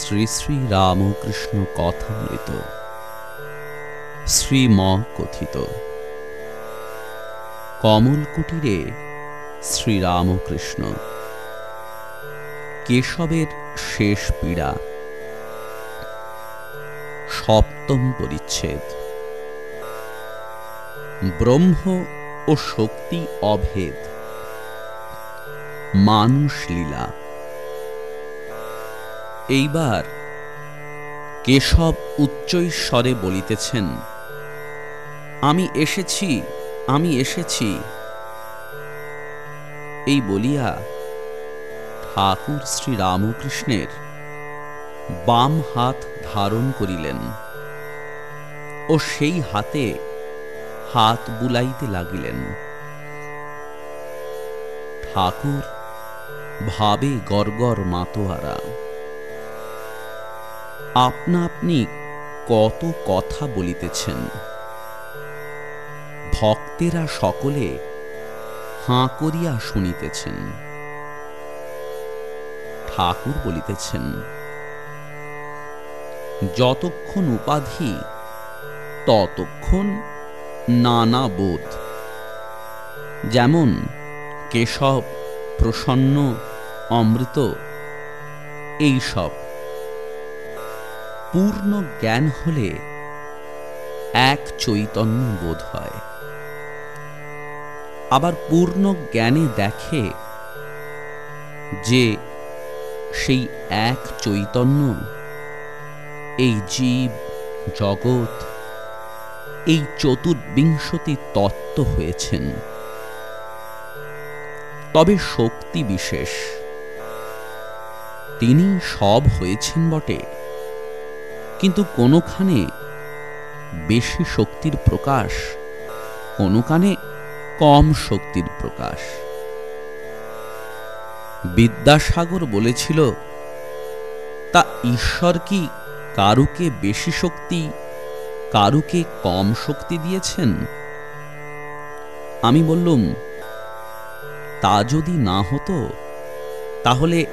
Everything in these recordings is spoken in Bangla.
শ্রী শ্রী রামকৃষ্ণ কথামৃত শ্রীম কথিত কমল কুটিরে শ্রীরামকৃষ্ণ। কেশবের শেষ পীড়া। সপ্তম পরিচ্ছেদ। ব্রহ্ম ও শক্তি অভেদ। মানুষ লীলা এইবার কেশব উচ্চৈস্বরে বলিতেছেন, আমি এসেছি আমি এসেছি। এই বলিয়া ঠাকুর শ্রী রামকৃষ্ণের বাম হাত ধারণ করিলেন ও সেই হাতে হাত বুলাইতে লাগিলেন। ঠাকুর ভাবে গরগর মাতোয়ারা। আপনা আপনি কত কথা বলিতেছেন। ভক্তেরা সকলে হাঁ করিয়া শুনিতেছেন। ঠাকুর বলিতেছেন, যতক্ষণ উপাধি, ততক্ষণ নানা বোধ। যেমন কেশব প্রসন্ন অমৃত, এইসব পূর্ণ জ্ঞান হলে এক চৈতন্য বোধ হয়। আবার পূর্ণ জ্ঞানে দেখে যে সেই এক চৈতন্য, এই জীব, জগৎ, এই চতুর্বিংশতি তত্ত্ব হয়েছেন। তবে শক্তি বিশেষ। তিনি সব হয়েছেন বটে। কিন্তু কোনোখানে বেশি শক্তির প্রকাশ, কোনোখানে কম শক্তির প্রকাশ। বিদ্যাসাগর বলেছিল, তা ঈশ্বর কি কারুকে বেশি শক্তি, কারুকে কম শক্তি দিয়েছেন? আমি বললুম, তা যদি না হতো, তাহলে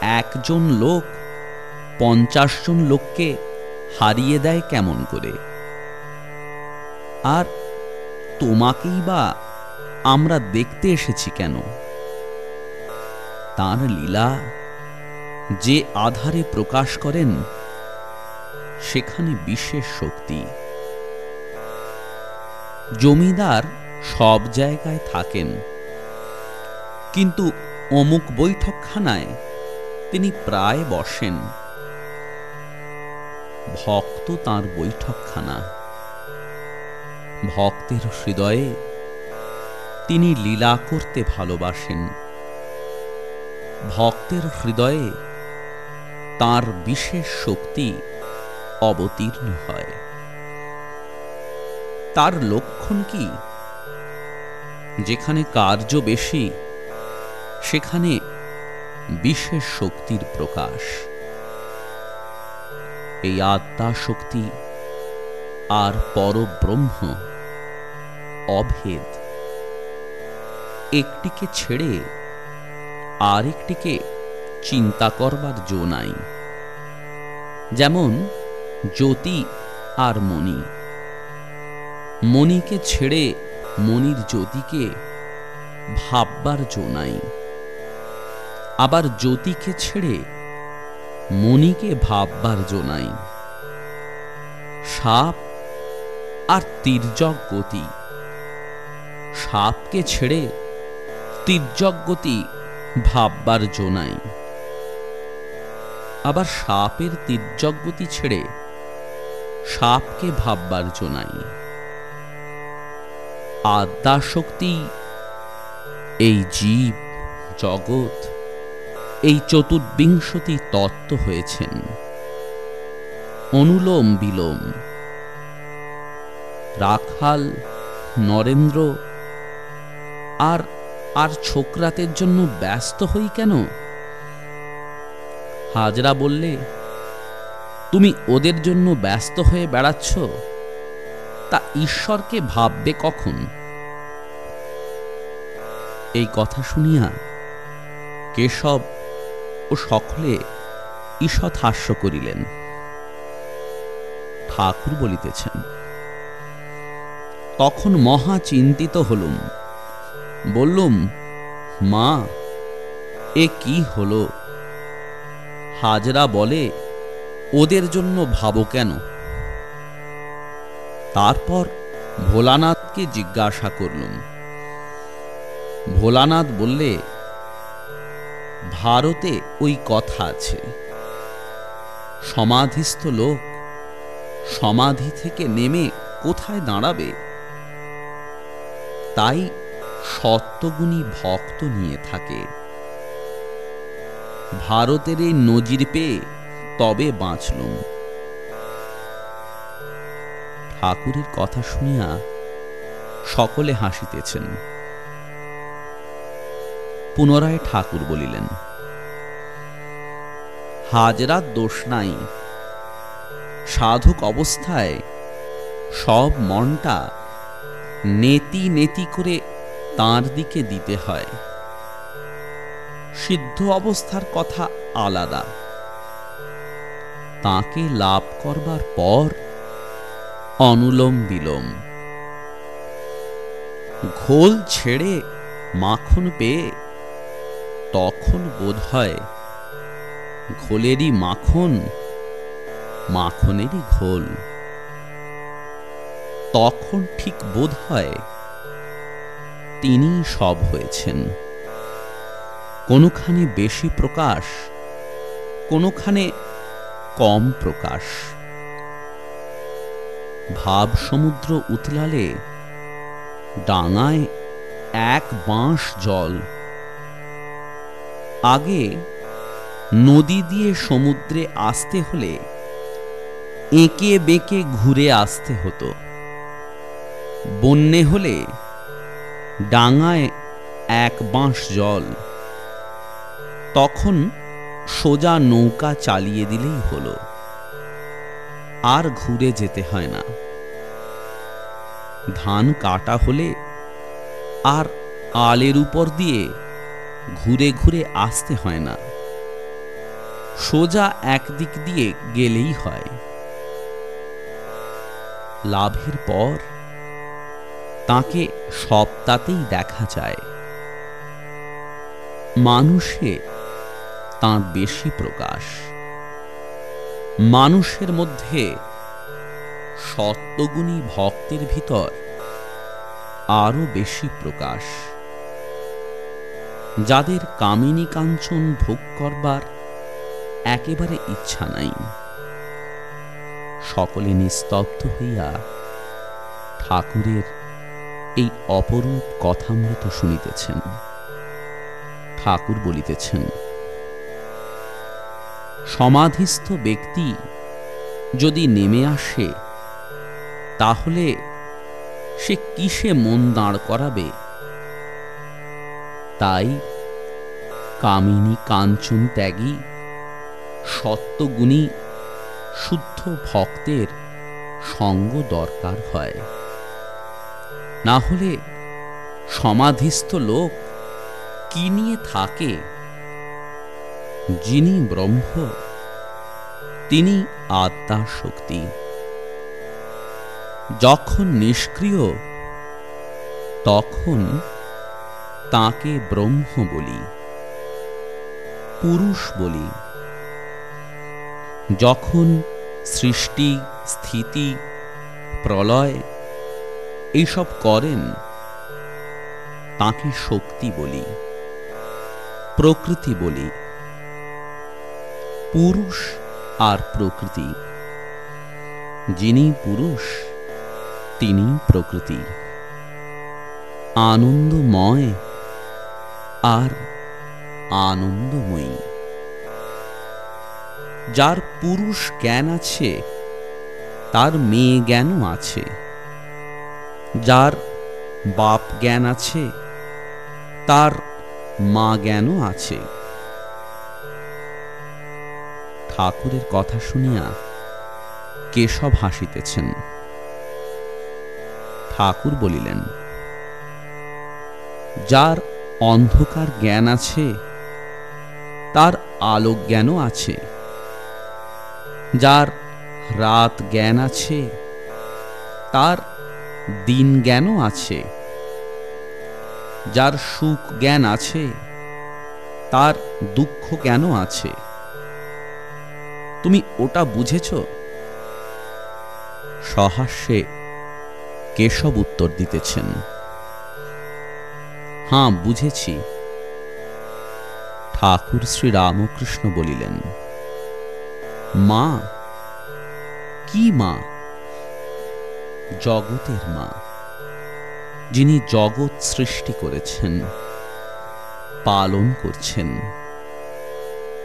একজন লোক পঞ্চাশ জন লোককে হারিয়ে দেয় কেমন করে? আর তোমাকেই বা আমরা দেখতে এসেছি কেন? তার লীলা যে আধারে প্রকাশ করেন, সেখানে বিশেষ শক্তি। জমিদার সব জায়গায় থাকেন, কিন্তু অমুক বৈঠকখানায় তিনি প্রায় বসেন। ভক্ত তার বৈঠকখানা। ভক্তের হৃদয়ে তিনি লীলা করতে ভালোবাসেন। ভক্তের হৃদয়ে তার বিশেষ শক্তি অবতীর্ণ হয়। তার লক্ষণ কি? যেখানে কার্য বেশি, সেখানে বিশেষ শক্তির প্রকাশ। এই আত্মা শক্তি আর পরব্রহ্ম অভেদ। একটিকে ছেড়ে আরেকটিকে চিন্তা করবার জো নাই। যেমন জ্যোতি আর মণি। মণিকে ছেড়ে মণির জ্যোতিকে ভাববার জো নাই। আবার জ্যোতিকে ছেড়ে মণিকে ভাববার জো নাই। সাপ আর তির্যক গতি। সাপকে ছেড়ে তির্যক গতি ভাববার জো নাই। আবার সাপের তির্যক গতি ছেড়ে সাপকে ভাববার জো নাই। আদ্যাশক্তি এই জীব জগৎ এই চতুর্বিংশতি তত্ত্ব হয়েছেন। অনুলোম বিলোম। রাখাল, নরেন্দ্র, আর আর ছোকরাতের জন্য ব্যস্ত হই কেন? হাজরা বললে, তুমি ওদের জন্য ব্যস্ত হয়ে বেড়াচ্ছ? তা ঈশ্বরকে ভাববে কখন? এই কথা শুনিয়া কেশব ও সকলে ঈষৎ হাস্য করিলেন। ঠাকুর বলিতেছেন, তখন মহা চিন্তিত হলুম। বললুম, মা, এ কি হলো? হাজরা বলে, ওদের জন্য ভাবো কেন? তারপর ভোলানাথকে জিজ্ঞাসা করলুম, ভোলানাথ বললে ভারতে ওই কথা আছে। সমাধিস্থ লোক সমাধি থেকে নেমে কোথায় দাঁড়াবে? তাই সত্যগুণী ভক্ত নিয়ে থাকে। ভারতের এই নজির পেয়ে তবে বাঁচলুম। ঠাকুরের কথা শুনিয়া সকলে হাসিতেছেন। পুনরায় ঠাকুর বলিলেন হাজরার দোষ নাই। সাধক অবস্থায় সব মনটা নেতি নেতি করে তার দিকে দিতে হয়। সিদ্ধ অবস্থার কথা আলাদা। তাকে লাভ করবার পর অনুলোম বিলোম। ঘোল ছেড়ে মাখন পেয়ে তখন বোধ হয় ঘোলেরই মাখন, মাখনেরই ঘোল। তখন ঠিক বোধ হয় তিনি সব হয়েছেন। কোনোখানে বেশি প্রকাশ, কোনোখানে কম প্রকাশ। ভাব সমুদ্র উতলালে ডাঙায় এক বাঁশ জল আগে নদী দিয়ে সমুদ্রে আসতে হলে এঁকে বেঁকে ঘুরে আসতে হতো। বন্যে হলে ডাঙায় এক বাঁশ জল। তখন সোজা নৌকা চালিয়ে দিলেই হলো। আর ঘুরে যেতে হয় না। ধান কাটা হলে আর আলের উপর দিয়ে ঘুরে ঘুরে আসতে হয় না। সোজা একদিক দিয়ে গেলেই হয়। লাভের পর তাকে সপ্তাতেই দেখা যায়। মানুষে তাঁর বেশি প্রকাশ। মানুষের মধ্যে সত্যগুণী ভক্তের ভিতর আরও বেশি প্রকাশ। যাদের কামিনী কাঞ্চন ভোগ করবার একেবারে ইচ্ছা নাই। সকলে নিস্তব্ধ হইয়া ঠাকুরের এই অপরূপ কথামৃত শুনিতেছেন। ঠাকুর বলিতেছেন, সমাধিস্থ ব্যক্তি যদি নেমে আসে, তাহলে সে কিসে মন দাঁড় করাবে? তাই কামিনী কাঞ্চন ত্যাগী, সত্যগুণী, শুদ্ধ ভক্তের সঙ্গ দরকার হয়। না হলে সমাধিস্থ লোক কি নিয়ে থাকে? যিনি ব্রহ্ম, তিনি আত্মার শক্তি যখন নিষ্ক্রিয়, তখন তাকে ব্রহ্ম বলি, পুরুষ বলি। যখন সৃষ্টি, স্থিতি, প্রলয় এইসব করেন, তাকে শক্তি বলি, প্রকৃতি বলি। পুরুষ আর প্রকৃতি, যিনি পুরুষ তিনি প্রকৃতি। আনন্দময় আর আনন্দময়ী। যার পুরুষ জ্ঞান আছে, তার মেয়ে জ্ঞানও আছে। যার বাপ জ্ঞান আছে, তার মা জ্ঞানও আছে। ঠাকুরের কথা শুনিয়া কেশব হাসিতেছেন। ঠাকুর বলিলেন, যার অন্ধকার জ্ঞান আছে, তার আলোক জ্ঞানও আছে। যার রাত জ্ঞান আছে, তার দিন জ্ঞানও আছে। যার সুখ জ্ঞান আছে, তার দুঃখ জ্ঞানও আছে। তুমি ওটা বুঝেছ? সহাস্যে কেশব উত্তর দিতেছেন। হাঁ বুঝেছি। ঠাকুর শ্রী রামকৃষ্ণ বলিলেন, মা, কি মা? জগতের মা, যিনি জগৎ সৃষ্টি করেছেন, পালন করছেন,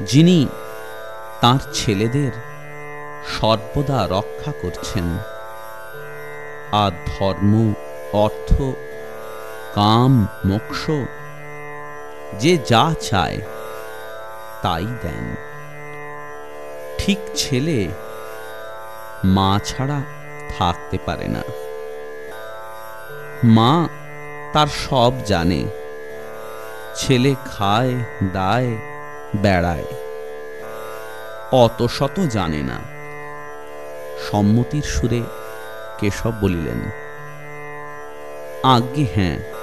যিনি তার ছেলেদের সর্বদা রক্ষা করছেন, আর ধর্ম, অর্থ কাম মোক্ষ। যে যা চায়, তাই দেন। ঠিক ছেলে মা ছাড়া থাকতে পারে না। মা তার সব জানে। ছেলে খায়, দায়, বেড়ায়। অত শত জানে না। সম্মতির সুরে কেশব বলিলেন, আজ্ঞে হ্যাঁ